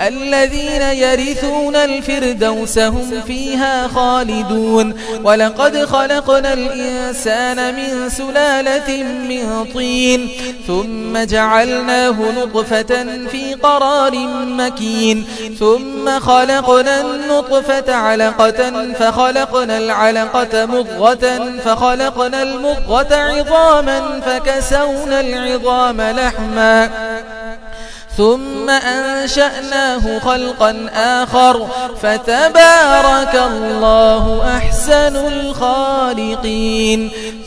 الذين يرثون الفردوس هم فيها خالدون. ولقد خلقنا الإنسان من سلالة من طين ثم جعلناه نطفة في قرار مكين. ثم خلقنا النطفة علقة فخلقنا العلقة مضغة فخلقنا المضغة عظاما فكسونا العظام لحما. ثم أنشأناه خلقا آخر فتبارك الله أحسن الخالقين.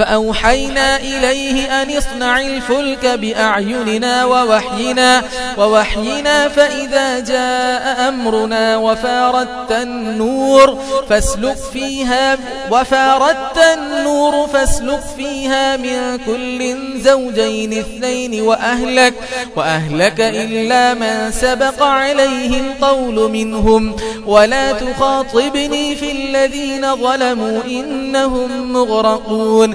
فأوحينا إليه أن اصنع الفلك بأعيننا ووحينا ووحينا فإذا جاء أمرنا وفاردت النور فاسلك فيها وفاردت النور فاسلك فيها من كل زوجين اثنين وأهلك وأهلك إلا من سبق عليه القول منهم ولا تخاطبني في الذين ظلموا إنهم مغرقون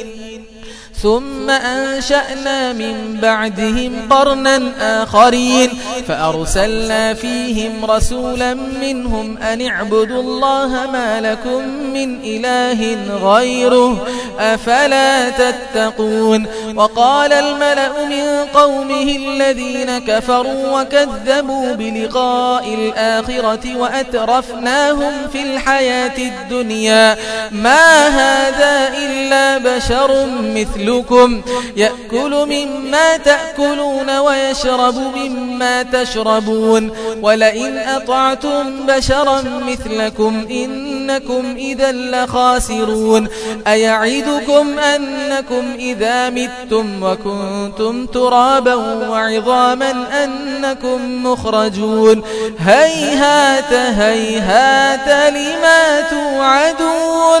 ثم أنشأنا من بعدهم قرنا آخرين فأرسلنا فيهم رسولا منهم أن اعبدوا الله ما لكم من إله غيره أفلا تتقون وقال الملأ من قومه الذين كفروا وكذبوا بلقاء الآخرة وأترفناهم في الحياة الدنيا ما هذا إلا بشر مثلكم يأكل مما تأكلون ويشرب مما تشربون. ولئن أطعتم بشرا مثلكم إنكم إذا لخاسرون. أيعدكم أنكم إذا متم وكنتم ترابا وعظاما أنكم مخرجون. هيهات هيهات لما توعدون.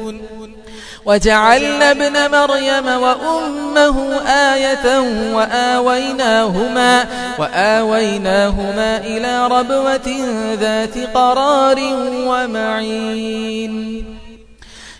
وجعلنا ابن مريم وأمه آية وآويناهما, وآويناهما إلى ربوة ذات قرار ومعين.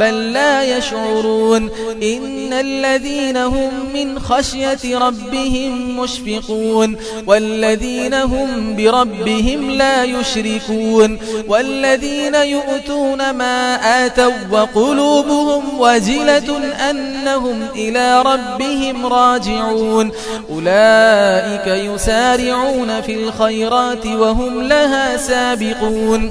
بل لا يشعرون إن الذين هم من خشية ربهم مشفقون والذين هم بربهم لا يشركون والذين يؤتون ما آتوا وقلوبهم وجلة أنهم إلى ربهم راجعون أولئك يسارعون في الخيرات وهم لها سابقون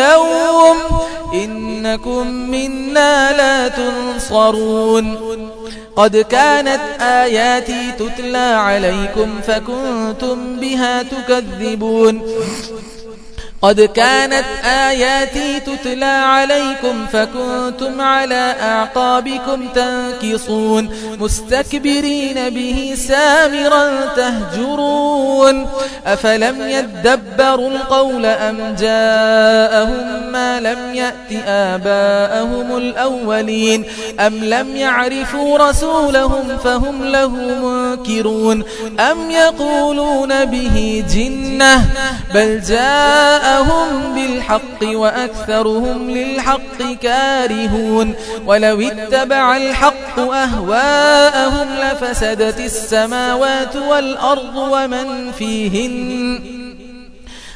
اليوم إنكم منا لا تنصرون قد كانت آياتي تتلى عليكم فكنتم بها تكذبون قد كانت آياتي تتلى عليكم فكنتم على أعقابكم تنكصون مستكبرين به سامرا تهجرون أفلم يدبروا القول أم جاءهم ما لم يأت آباءهم الأولين أم لم يعرفوا رسولهم فهم له منكرون أم يقولون به جنة بل جاء جاءهم بالحق وأكثرهم للحق كارهون ولو اتبع الحق أهواءهم لفسدت السماوات والأرض ومن فيهن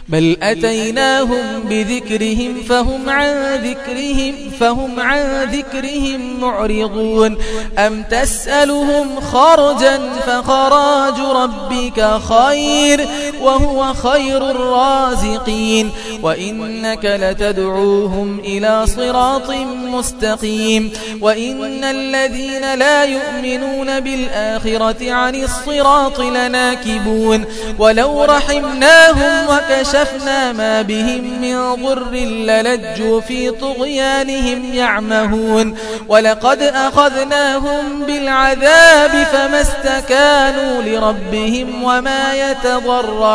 بل أتيناهم بذكرهم فهم عن ذكرهم فهم عن ذكرهم معرضون أم تسألهم خرجا فخراج ربك خير وهو خير الرازقين وإنك لتدعوهم إلى صراط مستقيم وإن الذين لا يؤمنون بالآخرة عن الصراط لناكبون ولو رحمناهم وكشفنا كشفنا ما بهم من ضر للجوا في طغيانهم يعمهون ولقد أخذناهم بالعذاب فما استكانوا لربهم وما يتضرعون